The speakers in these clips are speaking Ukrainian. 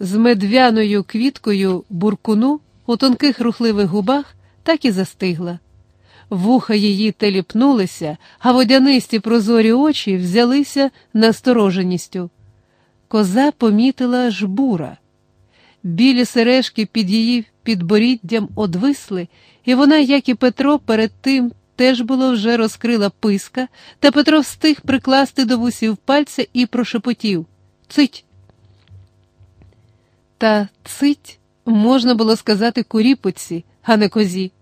з медвяною квіткою буркуну у тонких рухливих губах так і застигла. Вуха її теліпнулися, а водянисті прозорі очі взялися настороженістю. Коза помітила жбура. Білі сережки під її підборіддям одвисли, і вона, як і Петро, перед тим теж було вже розкрила писка, та Петро встиг прикласти до вусів пальця і прошепотів Цить. Та цить можна було сказати куріпоці, а не козі.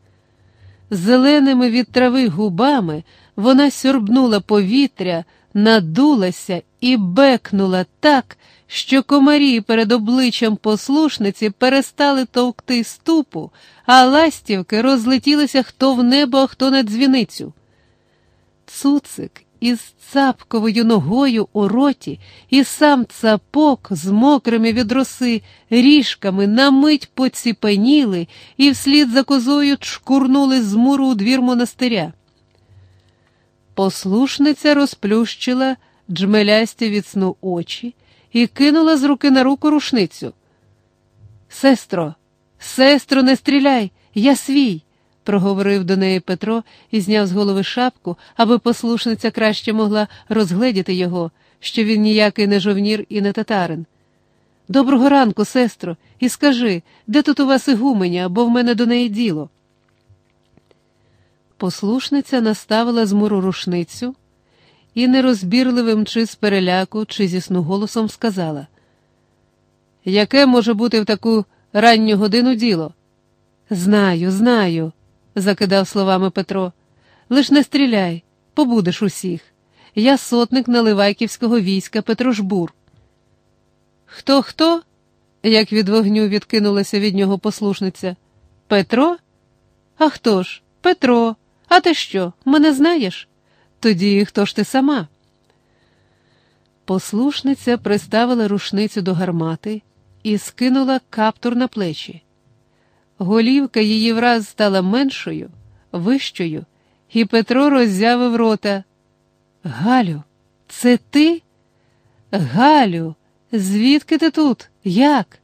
Зеленими від трави губами вона сьорбнула повітря, надулася і бекнула так, що комарі перед обличчям послушниці перестали товкти ступу, а ластівки розлетілися хто в небо, а хто на дзвіницю. Цуцик із цапковою ногою у роті, і сам цапок з мокрими від роси ріжками на мить поціпеніли і вслід за козою чкурнули з муру у двір монастиря. Послушниця розплющила джмелясті від сну очі і кинула з руки на руку рушницю. Сестро, сестро, не стріляй, я свій, проговорив до неї Петро і зняв з голови шапку, аби послушниця краще могла розгледіти його, що він ніякий не жовнір і не татарин. Доброго ранку, сестро, і скажи, де тут у вас ігуменя, бо в мене до неї діло. Послушниця наставила з муру рушницю і нерозбірливим чи з переляку, чи зі сну голосом сказала: Яке може бути в таку ранню годину діло? Знаю, знаю, закидав словами Петро. Лиш не стріляй, побудеш усіх. Я сотник Наливайківського війська Петро Жбур. Хто, хто? як від вогню відкинулася від нього послушниця. Петро? А хто ж? Петро. А ти що, мене знаєш? Тоді хто ж ти сама? Послушниця приставила рушницю до гармати і скинула каптур на плечі. Голівка її враз стала меншою, вищою, і Петро роззявив рота. Галю, це ти? Галю, звідки ти тут? Як?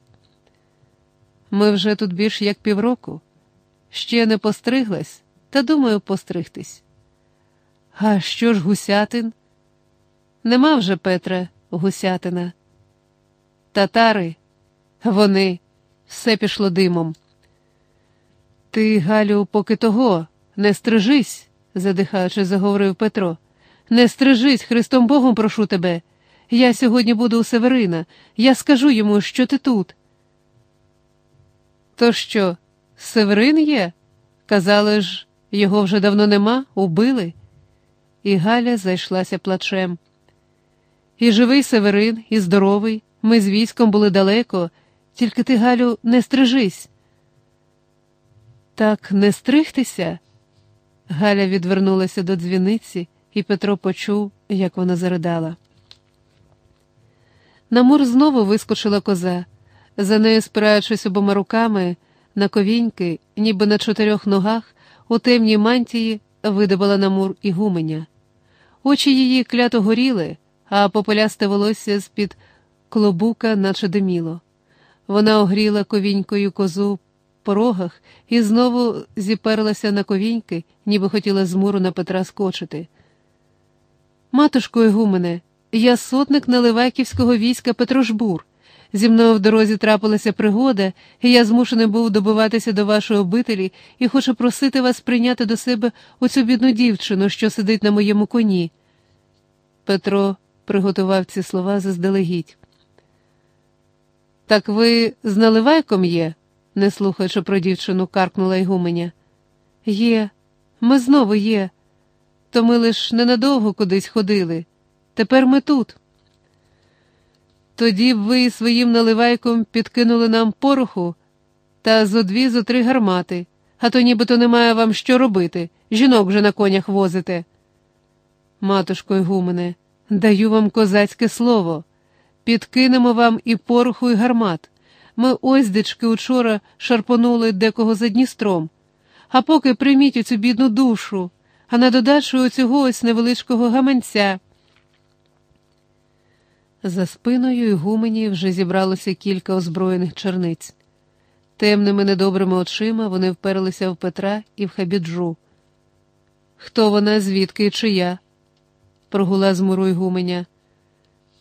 Ми вже тут більш як півроку. Ще не постриглась, та думаю, постригтись. А що ж гусятин? Нема вже Петре гусятина. Татари, вони, все пішло димом. Ти, Галю, поки того, не стрижись, задихаючи, заговорив Петро. Не стрижись, Христом Богом прошу тебе. Я сьогодні буду у Северина, я скажу йому, що ти тут. То що, Северин є? Казали ж, його вже давно нема, убили. І Галя зайшлася плачем. І живий Северин, і здоровий, ми з військом були далеко, тільки ти, Галю, не стрижись. Так не стригтися. Галя відвернулася до дзвіниці, і Петро почув, як вона заридала. На мур знову вискочила коза, за нею, спираючись обома руками, на ковіньки, ніби на чотирьох ногах, у темній мантії видобала на мур і гуменя. Очі її клято горіли, а попелясте волосся з-під клобука, наче диміло. Вона огріла ковінькою козу по рогах і знову зіперлася на ковіньки, ніби хотіла з муру на Петра скочити. Матушко Ігумене, я сотник Наливайківського війська Петрожбур. Зі мною в дорозі трапилася пригода, і я змушений був добиватися до вашої обителі і хочу просити вас прийняти до себе оцю бідну дівчину, що сидить на моєму коні. Петро приготував ці слова заздалегідь. Так ви з наливайком є? Не слухаючи про дівчину, каркнула Ігуменя. Є, ми знову є. То ми лиш ненадовго кудись ходили. Тепер ми тут. Тоді б ви своїм наливайком підкинули нам пороху та зо дві зо три гармати, а то нібито немає вам що робити, жінок вже на конях возите. Матушко Ігумене, даю вам козацьке слово. Підкинемо вам і пороху, і гармат. Ми оздечки учора шарпонули декого за Дністром. А поки прийміть оцю бідну душу, а на додачу оцього ось невеличкого гаманця. За спиною Ігумені вже зібралося кілька озброєних черниць. Темними недобрими очима вони вперлися в Петра і в хабіджу. Хто вона, звідки і чия? прогула з муру Ігуменя.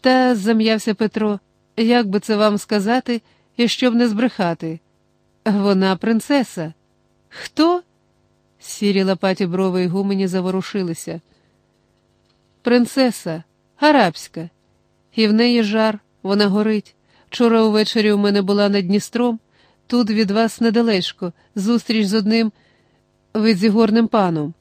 Та зам'явся Петро, як би це вам сказати, і щоб не збрехати. Вона принцеса. Хто? Сірі лопаті брови Ігумені заворушилися. Принцеса, арабська, і в неї жар, вона горить. Вчора увечері у мене була над Дністром, тут від вас недалечко, зустріч з одним видзігорним паном.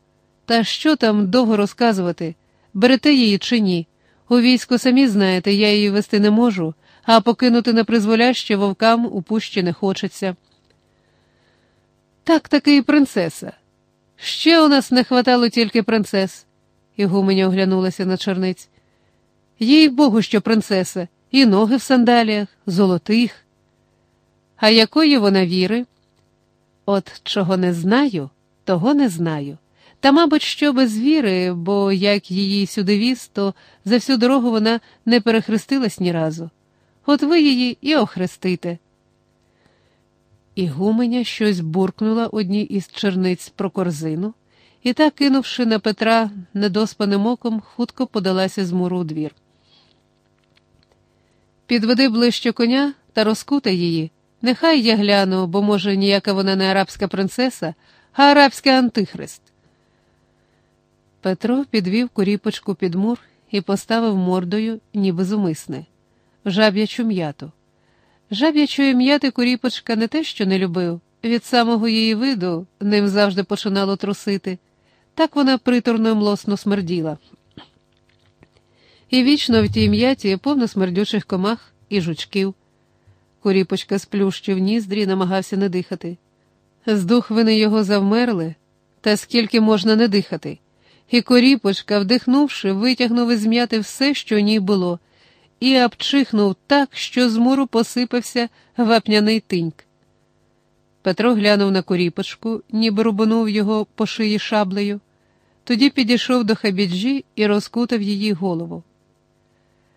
Та що там довго розказувати? Берете її чи ні? У війську самі знаєте, я її вести не можу, а покинути на призволяще вовкам у пущі не хочеться. Так таки і принцеса. Ще у нас не хватало тільки принцес, Ігуменя оглянулася на черниць. Їй Богу, що принцеса, і ноги в сандаліях, золотих. А якої вона віри? От чого не знаю, того не знаю. Та, мабуть, що без віри, бо як її сюди віз, то за всю дорогу вона не перехрестилась ні разу. От ви її і охрестите. Ігуменя щось буркнула одній із черниць про корзину, і та, кинувши на Петра недоспаним оком, хутко подалася з муру у двір. Підведи ближче коня та розкутай її. Нехай я гляну, бо, може, ніяка вона не арабська принцеса, а арабський антихрист. Петро підвів куріпочку під мур і поставив мордою, ніби зумисне, жаб'ячу м'яту. Жаб'ячої м'яти куріпочка не те, що не любив, від самого її виду ним завжди починало трусити, так вона приторно й млосно смерділа. І вічно в тій м'яті повно смердючих комах і жучків. Куріпочка сплющив ніздрі і намагався не дихати. Здухвини його завмерли, та скільки можна не дихати. І коріпочка, вдихнувши, витягнув із м'яти все, що у ній було, і обчихнув так, що з муру посипався вапняний тиньк. Петро глянув на куріпочку, ніби рубанув його по шиї шаблею, тоді підійшов до хабіджі і розкутав її голову.